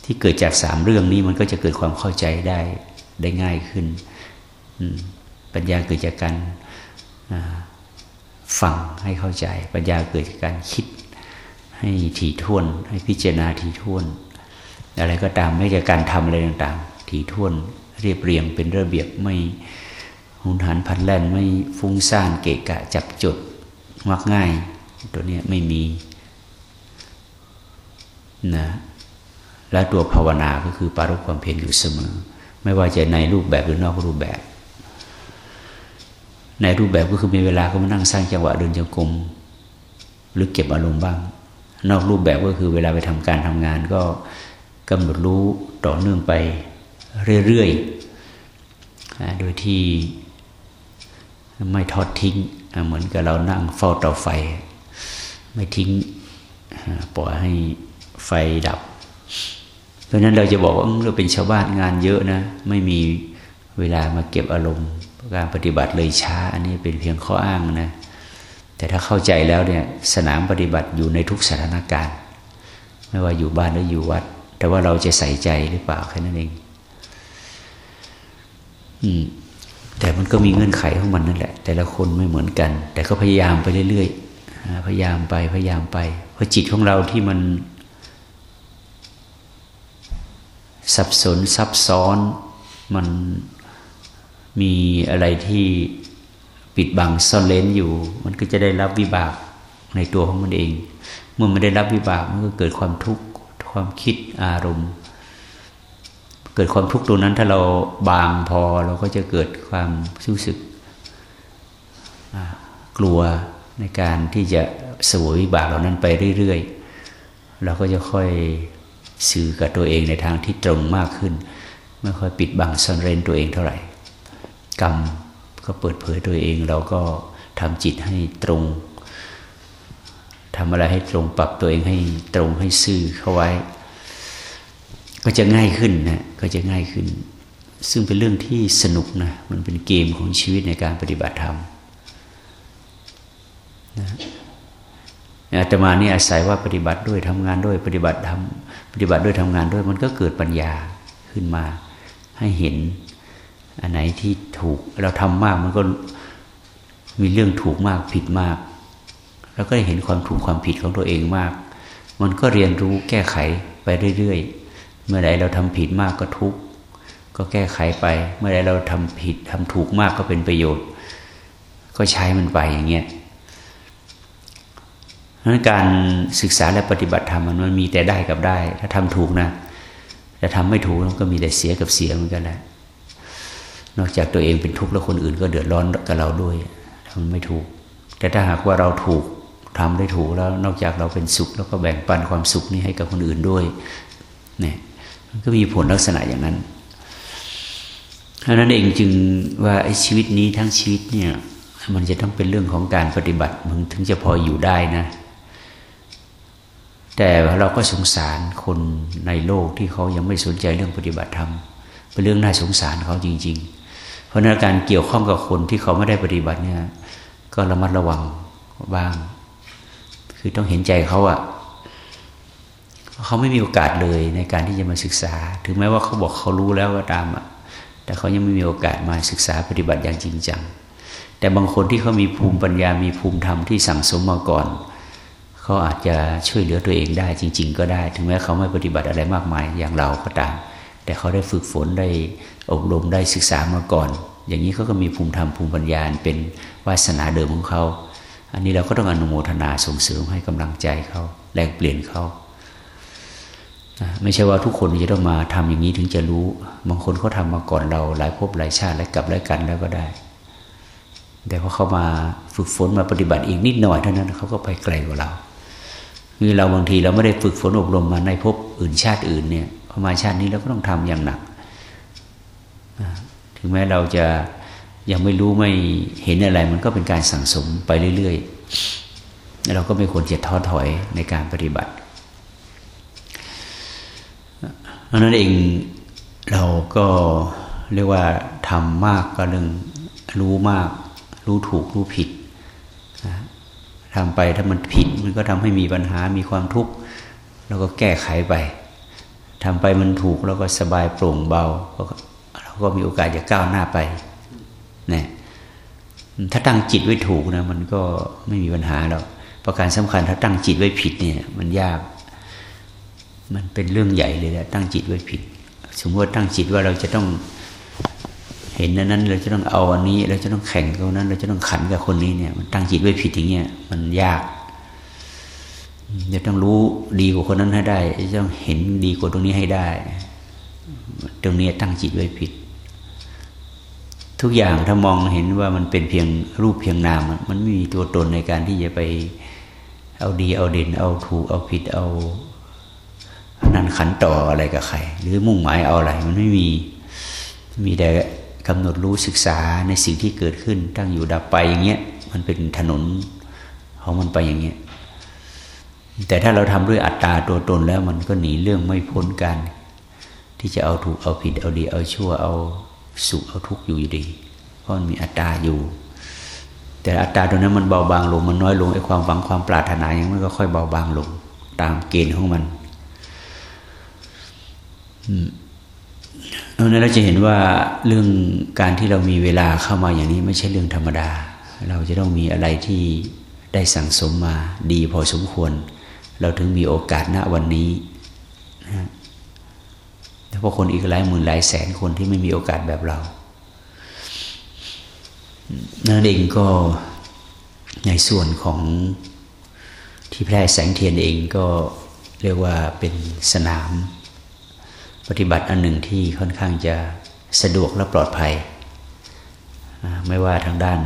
ที่เกิดจากสามเรื่องนี้มันก็จะเกิดความเข้าใจได้ได้ง่ายขึ้น ปัญญาเกิดจากการฟังให้เข้าใจ ปัญญาเกิดจากการคิดให้ถี่ถ้วน ให้พิจารณาถี่ถ้วน อะไรก็ตามไม่ใช่การทำอะไรต่าง ๆ ถี่ถ้วน เรียบเรียงเป็นระเบียบไม่หุนหันพันแล่นไม่ฟุ้งซ่านเกะกะจับจดมักง่าย ตัวนี้ไม่มีนะและตัวภาวนาก็คือปารกความเพียรอยู่เสมอ ไม่ว่าจะในรูปแบบหรือนอกรูปแบบ ในรูปแบบก็คือมีเวลาก็มานั่งสร้างจังหวะเดินจงกรมหรือเก็บอารมณ์บ้าง นอกรูปแบบก็คือเวลาไปทำการทำงานก็กำหนดรู้ต่อเนื่องไป เรื่อยๆ โดยที่ไม่ทอดทิ้ง เหมือนกับเรานั่งเฝ้าเตาไฟ ไม่ทิ้งปล่อยให้ไฟดับ เพราะนั้นเราจะบอกว่าเราเป็นชาวบ้านงานเยอะนะ ไม่มีเวลามาเก็บอารมณ์ การปฏิบัติเลยช้า อันนี้เป็นเพียงข้ออ้างนะ แต่ถ้าเข้าใจแล้วเนี่ยสนามปฏิบัติอยู่ในทุกสถานการณ์ ไม่ว่าอยู่บ้านหรืออยู่วัด แต่ว่าเราจะใส่ใจหรือเปล่าแค่นั้นเอง อืม แต่มันก็มีเงื่อนไขของมันนั่นแหละ แต่ละคนไม่เหมือนกัน แต่ก็พยายามไปเรื่อยๆพยายามไปพยายามไป เพราะจิตของเราที่มัน สับสนซับซ้อนมันมีอะไรที่ปิดบังซ่อนเลนอยู่ มันก็จะได้รับวิบากในตัวของมันเอง เมื่อมันได้รับวิบากมันก็เกิดความทุกข์ความคิดอารมณ์ เกิดความทุกข์ตรงนั้นถ้าเราบางพอเราก็จะเกิดความรู้สึกกลัวในการที่จะสวยวิบากเหล่านั้นไปเรื่อยๆ เราก็จะค่อยสื่อกับตัวเองในทางที่ตรงมากขึ้น ไม่ค่อยปิดบังซ่อนเร้นตัวเองเท่าไหร่ กรรมก็เปิดเผยตัวเองเราก็ทำจิตให้ตรงทำอะไรให้ตรงปรับตัวเองให้ตรงให้ซื่อเข้าไว้ ก็จะง่ายขึ้นนะ ก็จะง่ายขึ้น ซึ่งเป็นเรื่องที่สนุกนะ มันเป็นเกมของชีวิตในการปฏิบัติธรรมนะอาตมานี่อาศัยว่าปฏิบัติด้วยทำงานด้วยปฏิบัติทำปฏิบัติด้วยทำงานด้วยมันก็เกิดปัญญาขึ้นมา ให้เห็นอันไหนที่ถูกเราทำมากมันก็มีเรื่องถูกมากผิดมากเราก็เห็นความถูกความผิดของตัวเองมาก มันก็เรียนรู้แก้ไขไปเรื่อยๆ เมื่อใดเราทำผิดมากก็ทุกข์ก็แก้ไขไป เมื่อใดเราทำผิดทำถูกมากก็เป็นประโยชน์ ก็ใช้มันไปอย่างเงี้ยเพราะการศึกษาและปฏิบัติธรรมมันมีแต่ได้กับได้ ถ้าทำถูกนะแต่ทำไม่ถูกมันก็มีแต่เสียกับเสียเหมือนกันแหละนอกจากตัวเองเป็นทุกข์แล้วคนอื่นก็เดือดร้อนกับเราด้วยทำไม่ถูก แต่ถ้าหากว่าเราถูกทำได้ถูกแล้ว นอกจากเราเป็นสุข แล้วก็แบ่งปันความสุขนี้ให้กับคนอื่นด้วยเนี่ย ก็มีผลลักษณะอย่างนั้นเพราะนั้นเองจึงว่าไอ้ชีวิตนี้ทั้งชีวิตเนี่ย มันจะต้องเป็นเรื่องของการปฏิบัติมึงถึงจะพออยู่ได้นะ แต่เราก็สงสารคนในโลกที่เขายังไม่สนใจเรื่องปฏิบัติธรรมเป็นเรื่องน่าสงสารเขาจริง ๆ เพราะนั้นการเกี่ยวข้องกับคนที่เขาไม่ได้ปฏิบัติเนี่ย ก็ระมัดระวังบ้าง คือต้องเห็นใจเขาอะ เขาไม่มีโอกาสเลยในการที่จะมาศึกษา ถึงแม้ว่าเขาบอกเขารู้แล้วก็ตามอะแต่เขายังไม่มีโอกาสมาศึกษาปฏิบัติอย่างจริงจัง แต่บางคนที่เขามีภูมิปัญญา มีภูมิธรรมที่สั่งสมมาก่อน เขาอาจจะช่วยเหลือตัวเองได้จริง ๆ ก็ได้ ถึงแม้เขาไม่ปฏิบัติอะไรมากมายอย่างเราก็ตาม แต่เขาได้ฝึกฝนได้อบรมได้ศึกษามาก่อน อย่างนี้เขาก็มีภูมิธรรมภูมิปัญญาเป็นวาสนาเดิมของเขา อันนี้เราก็ต้องอนุโมทนาส่งเสริมให้กำลังใจเขาแรงเปลี่ยนเขา ไม่ใช่ว่าทุกคนจะต้องมาทำอย่างนี้ถึงจะรู้ บางคนเขาทามาก่อนเราหลายภพหลายชาติและกลับและกันแล้วก็ได้ แต่พอเขามาฝึกฝนมาปฏิบัติอีกนิดหน่อยเท่านั้นเขาก็ไปไกลกว่าเราคือเราบางทีเราไม่ได้ฝึกฝนอบรมมาในภพอื่นชาติอื่นเนี่ยพอมาชาตินี้เราก็ต้องทำอย่างหนัก ถึงแม้เราจะยังไม่รู้ไม่เห็นอะไร มันก็เป็นการสั่งสมไปเรื่อยๆเราก็ไม่ควรจะท้อถอยในการปฏิบัติเพ ราะนั้นเองเราก็เรียกว่าทำมากก็เรื่องรู้มาก รู้ถูกรู้ผิดทำไปถ้ามันผิดมันก็ทำให้มีปัญหามีความทุกข์เราก็แก้ไขไปทำไปมันถูกแล้วก็สบายโปร่งเบาก็มีโอกาสจะก้าวหน้าไปนะถ้าตั้งจิตไว้ถูกนะมันก็ไม่มีปัญหาหรอกประการสำคัญถ้าตั้งจิตไว้ผิดเนี่ย มันยาก มันเป็นเรื่องใหญ่เลยแหละตั้งจิตไว้ผิด สมมติว่าตั้งจิตว่าเราจะต้องเห็นนั้น เราจะต้องเอาอันนี้ เราจะต้องแข่งกับนั้น เราจะต้องขันกับคนนี้เนี่ย มันตั้งจิตไว้ผิดอย่างเงี้ยมันยากจะต้องรู้ดีกว่าคนนั้นให้ได้จะต้องเห็นดีกว่าตรงนี้ให้ได้ ตรงนี้ตั้งจิตไว้ผิด ทุกอย่างถ้ามองเห็นว่ามันเป็นเพียงรูปเพียงนาม มันไม่มีตัวตนในการที่จะไป เอาดีเอาเด่น เอาถูกเอาผิดเอา นั้นขันต่ออะไรกับใคร หรือมุ่งหมายเอาอะไรมันไม่มีมีแต่กำหนดรู้ศึกษาในสิ่งที่เกิดขึ้น ตั้งอยู่ดับไปอย่างเงี้ยมันเป็นถนนของมันไปอย่างเงี้ยแต่ถ้าเราทำด้วยอัตตาตัวตนแล้วมันก็หนีเรื่องไม่พ้นกัน ที่จะเอาถูกเอาผิดเอาดีเอาชั่วเอาสุขเอาทุกข์อยู่ดีเพราะมันมีอัตตาอยู่ แต่อัตราตัวนั้นมันเบาบางลงมันน้อยลงไอ้ความหวังความปรารถนาอย่างมันก็ค่อยเบาบางลง ตามเกณฑ์ของมัน เพราะนั้นเราจะเห็นว่าเรื่องการที่เรามีเวลาเข้ามาอย่างนี้ไม่ใช่เรื่องธรรมดา เราจะต้องมีอะไรที่ได้สั่งสมมาดีพอสมควร เราถึงมีโอกาสณวันนี้นะเพราะคนอีกหลายหมื่นหลายแสนคนที่ไม่มีโอกาสแบบเรานั่นเองก็ในส่วนของที่แพร่แสงเทียนเองก็เรียกว่าเป็นสนาม ปฏิบัติอันหนึ่งที่ค่อนข้างจะสะดวกและปลอดภัย ไม่ว่าทางด้าน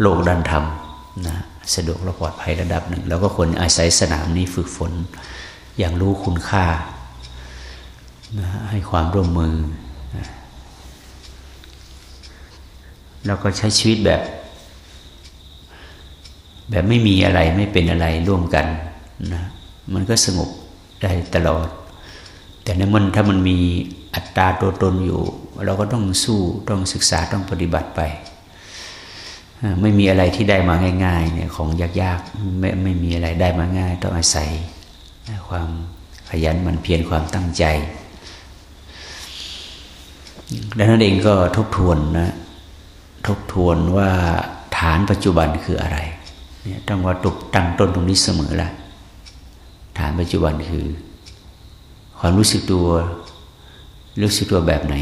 โลกด้านธรรมนะสะดวกและปลอดภัยระดับหนึ่ง แล้วก็คนอาศัยสนามนี้ฝึกฝนอย่างรู้คุณค่านะให้ความร่วมมือนะแล้วก็ใช้ชีวิตแบบ แบบไม่มีอะไรไม่เป็นอะไรร่วมกันนะมันก็สงบได้ตลอด แต่ในมันถ้ามันมีอัตตาตัวตนอยู่ เราก็ต้องสู้ต้องศึกษาต้องปฏิบัติไป ไม่มีอะไรที่ได้มาง่ายๆเนี่ยของยากๆไม่ไม่มีอะไรได้มาง่าย ต้องอาศัยความขยันมันเพียรความตั้งใจ ดังนั้นเองก็ทบทวนนะทบทวนว่าฐานปัจจุบันคืออะไรเนี่ยต้องว่าตุกตั้งต้นตรงนี้เสมอละฐานปัจจุบันคือ ความรู้สึกตัว รู้สึกตัวแบบไหน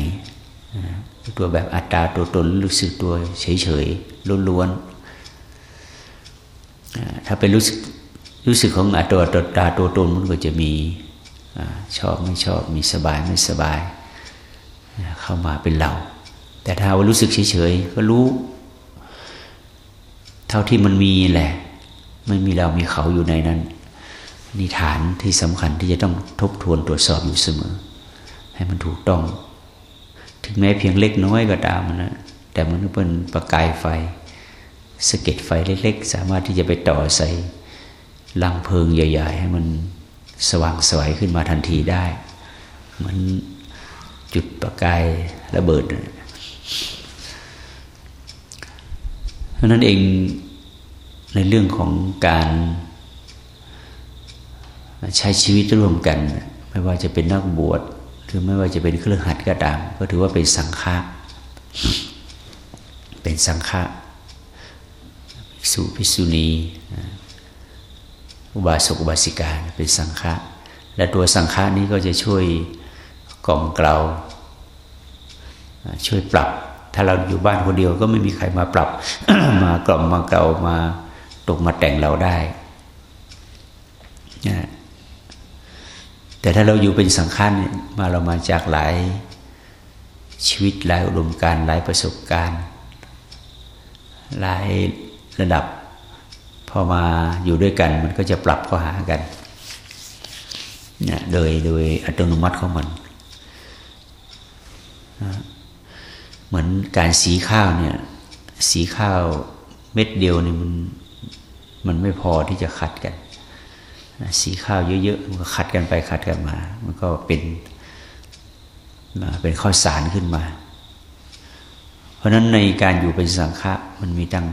ตัวแบบอัตตาตัวตนรู้สึกตัวเฉยๆล้วนๆถ้าเป็นรู้สึกรู้สึกของอัตตัวตาตัวตนมันก็จะมีชอบไม่ชอบมีสบายไม่สบาย เข้ามาเป็นเรา แต่ถ้าว่ารู้สึกเฉยๆก็รู้ เท่าที่มันมีแหละ ไม่มีเรามีเขาอยู่ในนั้น นี่ฐานที่สำคัญที่จะต้องทบทวนตรวจสอบอยู่เสมอ ให้มันถูกต้อง ถึงแม้เพียงเล็กน้อยก็ตามนะแต่มันเป็นประกายไฟสเก็ตไฟเล็กๆ สามารถที่จะไปต่อใส่ลังเพลิงใหญ่ ๆ ให้มันสว่างสวยขึ้นมาทันทีได้มันจุดประกายระเบิดเพราะนั้นเองในเรื่องของการ ใช้ชีวิตร่วมกัน ไม่ว่าจะเป็นนักบวชหรือไม่ว่าจะเป็นเครื่องหัดก็ตาม ก็ถือว่าเป็นสังฆะเป็นสังฆะสุภิสุณีอุบาสกอุบาสิกาเป็นสังฆะและตัวสังฆะนี้ก็จะช่วยกล่อมเกลาช่วยปรับ ถ้าเราอยู่บ้านคนเดียวก็ไม่มีใครมาปรับ มากล่อมมาเกลามาตกมาแต่งเราได้ แต่ถ้าเราอยู่เป็นสังฆานมาเรามาจากหลายชีวิตหลายอุดมการหลายประสบการณ์ หลายระดับ พอมาอยู่ด้วยกัน มันก็จะปรับข้าหากันเนี่ยโดยโดยอัตโนมัติของมัน เหมือนการสีข้าวเนี่ย สีข้าวเม็ดเดียวเนี่ยมันมันไม่พอที่จะขัดกัน สีข้าวเยอะๆมันก็ขัดกันไปขัดกันมา มันก็เป็นเป็นข้าวสารขึ้นมา เพราะฉะนั้นในการอยู่เป็นสังฆะมันมีทั้ง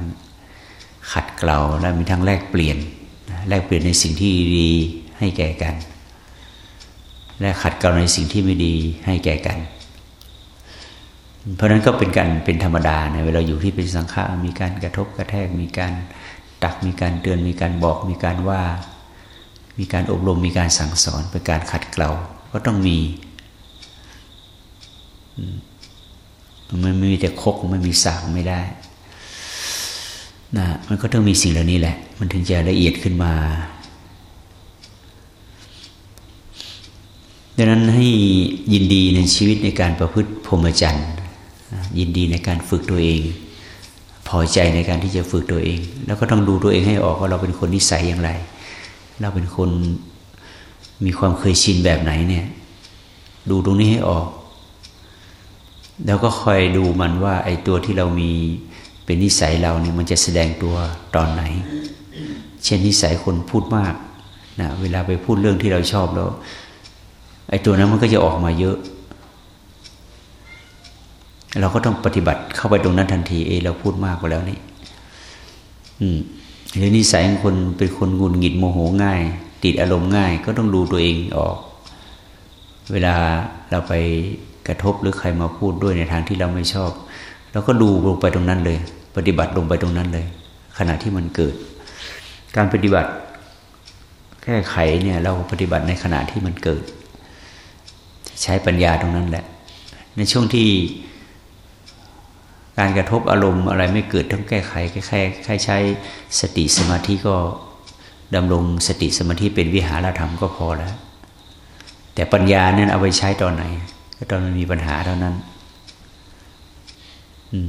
ขัดเกลาและมีทั้งแลกเปลี่ยนแลกเปลี่ยนในสิ่งที่ดีให้แก่กัน และขัดเกลาในสิ่งที่ไม่ดีให้แก่กัน เพราะนั้นก็เป็นการเป็นธรรมดาในเวลาอยู่ที่เป็นสังฆะมีการกระทบกระแทกมีการตักมีการเตือนมีการบอกมีการว่า มีการอบรมมีการสั่งสอนเป็นการขัดเกลาก็ต้องมีมันไม่มีแต่คกไม่มีสากไม่ได้นะมันก็ต้องมีสิ่งเหล่านี้แหละ มันถึงจะละเอียดขึ้นมา ดังนั้นให้ยินดีในชีวิตในการประพฤติพรหมจรรย์ยินดีในการฝึกตัวเอง พอใจในการที่จะฝึกตัวเอง แล้วก็ต้องดูตัวเองให้ออกว่าเราเป็นคนนิสัยอย่างไร เราเป็นคนมีความเคยชินแบบไหนเนี่ย ดูตรงนี้ให้ออก แล้วก็คอยดูมันว่า ไอ้ตัวที่เรามีเป็นนิสัยเราเนี่ยมันจะแสดงตัวตอนไหน เช่นนิสัยคนพูดมากนะเวลาไปพูดเรื่องที่เราชอบแล้ว ไอ้ตัวนั้นมันก็จะออกมาเยอะ เราก็ต้องปฏิบัติเข้าไปตรงนั้นทันที เอ เราพูดมากไปแล้วนี่ อืม หรือนิสัยของคนเป็นคนงุนหงิดโมโหง่าย ติดอารมณ์ง่าย ก็ต้องดูตัวเองออก เวลาเราไปกระทบหรือใครมาพูดด้วยในทางที่เราไม่ชอบเราก็ดูลงไปตรงนั้นเลย ปฏิบัติลงไปตรงนั้นเลย ขณะที่มันเกิด การปฏิบัติแก้ไขเนี่ยเราปฏิบัติในขณะที่มันเกิด ใช้ปัญญาตรงนั้นแหละ ในช่วงที่ การกระทบอารมณ์อะไรไม่เกิดต้องแก้ไขแค่แค่ใช้สติสมาธิก็ดำรงสติสมาธิเป็นวิหารธรรมก็พอแล้ว แต่ปัญญาเนี่ยเอาไปใช้ตอนไหน ก็ตอนมันมีปัญหาเท่านั้น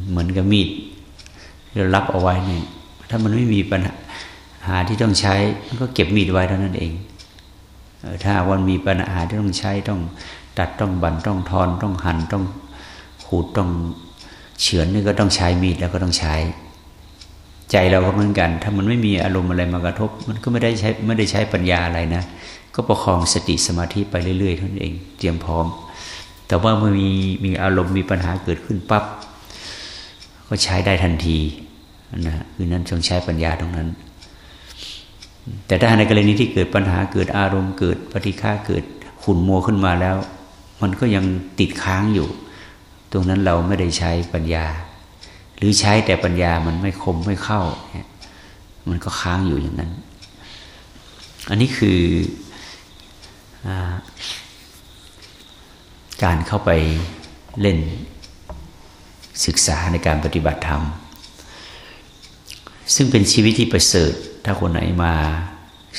เหมือนกับมีดเรารับเอาไว้เนี่ยถ้ามันไม่มีปัญหาที่ต้องใช้มันก็เก็บมีดไว้เท่านั้นเองถ้าวันมีปัญหาที่ต้องใช้ต้องตัดต้องบันต้องทอนต้องหั่นต้องขูดต้อง เฉือนนี่ก็ต้องใช้มีดแล้วก็ต้องใช้ ใจเราก็เหมือนกัน ถ้ามันไม่มีอารมณ์อะไรมากระทบ มันก็ไม่ได้ใช้ไม่ได้ใช้ปัญญาอะไรนะ ก็ประคองสติสมาธิไปเรื่อยๆเท่านั้นเอง เตรียมพร้อม แต่ว่าเมื่อมีมีอารมณ์มีปัญหาเกิดขึ้นปับ๊บก็ใช้ได้ทันทีนะคือนั้นจงใช้ปัญญาตรงนั้น แต่ถ้าในกรณีที่เกิดปัญหาเกิดอารมณ์เกิดปฏิฆาเกิดขุ่นมัวขึ้นมาแล้ว มันก็ยังติดค้างอยู่ รงนั้นเราไม่ได้ใช้ปัญญา หรือใช้แต่ปัญญามันไม่คมไม่เข้ามันก็ค้างอยู่อย่างนั้น อันนี้คืออการเข้าไปเล่นศึกษาในการปฏิบัติธรรม ซึ่งเป็นชีวิตที่ประเสริฐ ถ้าคนไหนมา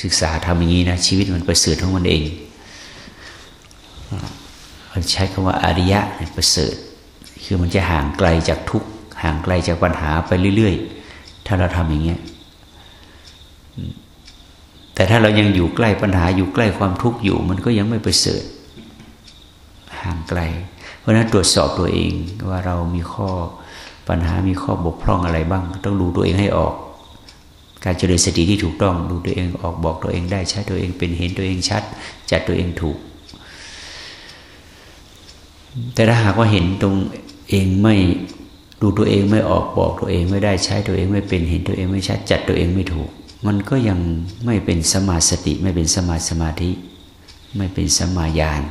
ศึกษาทำอย่างนี้นะ ชีวิตมันประเสริฐของมันเองใช้คำว่าอาริยะประเสริฐ คือมันจะห่างไกลจากทุกห่างไกลจากปัญหาไปเรื่อยๆ ถ้าเราทำอย่างเงี้ยแต่ถ้าเรายังอยู่ใกล้ปัญหาอยู่ใกล้ความทุกข์อยู่ มันก็ยังไม่ประเสริฐห่างไกล เพราะนั้นตรวจสอบตัวเองว่าเรามีข้อปัญหามีข้อบกพร่องอะไรบ้าง ต้องดูตัวเองให้ออก การเจริญสติที่ถูกต้องดูตัวเองออกบอกตัวเองได้ใช้ตัวเองเป็นเห็นตัวเองชัดจัดตัวเองถูก แต่ถ้าหากว่าเห็นตรง เองไม่ดูตัวเองไม่ออกบอกตัวเองไม่ได้ใช้ตัวเองไม่เป็นเห็นตัวเองไม่ชัดจัดตัวเองไม่ถูก มันก็ยังไม่เป็นสมาสติ ไม่เป็นสมาสมาธิ ไม่เป็นสมาญาณ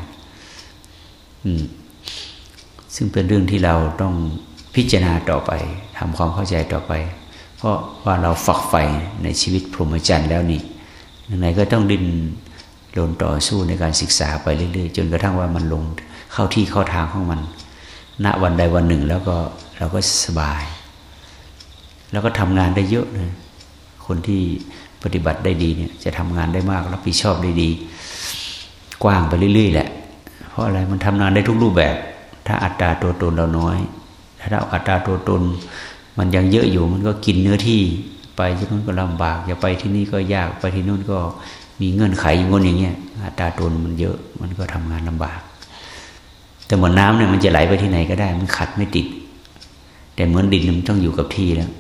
ซึ่งเป็นเรื่องที่เราต้องพิจารณาต่อไปทำความเข้าใจต่อไป เพราะว่าเราฝักใฝ่ในชีวิตพรหมจรรย์แล้วนี่ยังไงก็ต้องดิ้นรนต่อสู้ในการศึกษาไปเรื่อยๆ จนกระทั่งว่ามันลงเข้าที่เข้าทางของมัน ณวันใดวันหนึ่ง แล้วก็เราก็สบาย แล้วก็ทำงานได้เยอะนะคนที่ปฏิบัติได้ดีเนี่ย จะทำงานได้มากรับผิดชอบได้ดี กว้างไปเรื่อยๆแหละ เพราะอะไรมันทำงานได้ทุกรูปแบบ ถ้าอัตราตัวตนเราน้อย ถ้าเราอัตราตัวตน มันยังเยอะอยู่มันก็กินเนื้อที่ไปที่นู้นก็ลำบากอย่าไปที่นี่ก็ยากไปที่นู้นก็มีเงื่อนไขอย่างงี้อย่างเงี้ยอัตราตนมันเยอะมันก็ทำงานลำบาก แต่เหมือนน้ำเนี่ยมันจะไหลไปที่ไหนก็ได้ มันขัดไม่ติด แต่เหมือนดินมันต้องอยู่กับที่แล้ว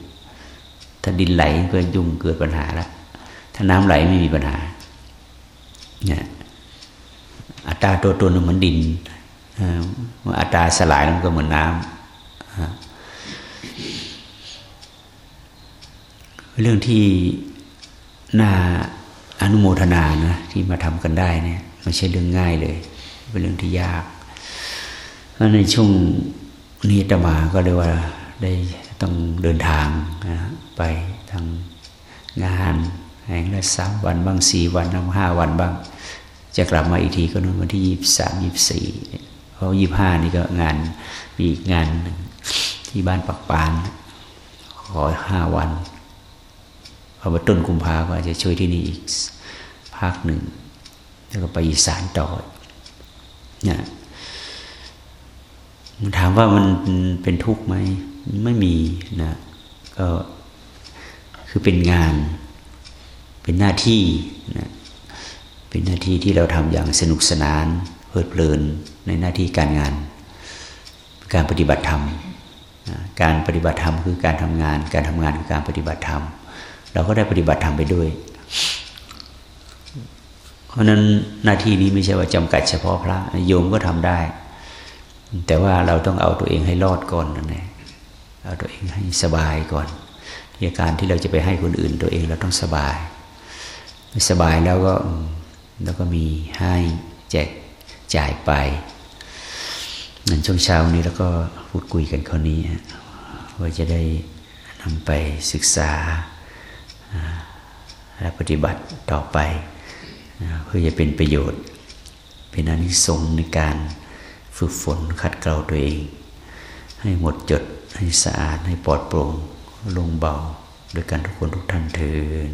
ถ้าดินไหลก็ยุ่งเกิดปัญหาแล้วถ้าน้ำไหลไม่มีปัญหา เนี่ยอัตราตัวตนเหมือนดินอัตราสลายมันก็เหมือนน้ำเรื่องที่น่าอนุโมทนานะที่มาทำกันได้เนี่ยไม่ใช่เรื่องง่ายเลย เป็นเรื่องที่ยาก ในช่วงนี้ตมาก็เลยว่าได้ต้องเดินทางนะไปทางงานแห่งละสามวันบ้างสี่วันบ้างห้าวันบ้าง จะกลับมาอีกทีก็นู่นวันที่ยี่สามยี่สี่เพราะยี่ห้านี่ก็งานมีอีกงานที่บ้านปักปาน ขอห้าวันพอมาต้นกุมภาก็จะช่วยที่นี่อีกภาคหนึ่ง แล้วก็ไปอีสานต่อเนี่ย ถามว่ามันเป็นทุกข์ไหมไม่มีนะก็คือเป็นงาน เป็นหน้าที่นะเป็นหน้าที่ที่เราทำอย่างสนุกสนานเพลิดเพลินในหน้าที่การงาน การปฏิบัติธรรมการปฏิบัติธรรมคือการทำงาน การทำงานคือการปฏิบัติธรรม เราก็ได้ปฏิบัติธรรมไปด้วย เพราะนั้นหน้าที่นี้ไม่ใช่ว่าจำกัดเฉพาะพระโยมก็ทำได้ แต่ว่าเราต้องเอาตัวเองให้รอดก่อนนั่นแหละเอาตัวเองให้สบายก่อนในการที่เราจะไปให้คนอื่น ตัวเองเราต้องสบายสบายแล้วก็แล้วก็มีให้แจกจ่ายไปนั่นช่วงเช้านี้แล้วก็พูดคุยกันคนนี้ว่าจะได้นำไปศึกษาและปฏิบัติต่อไปเพื่อจะเป็นประโยชน์ เป็นอนิสงส์ในการ ฝึกฝนขัดเกลาตัวเอง ให้หมดจดให้สะอาดให้ปลอดโปร่งลงเบาโดยการทุกคนทุกท่านเทิน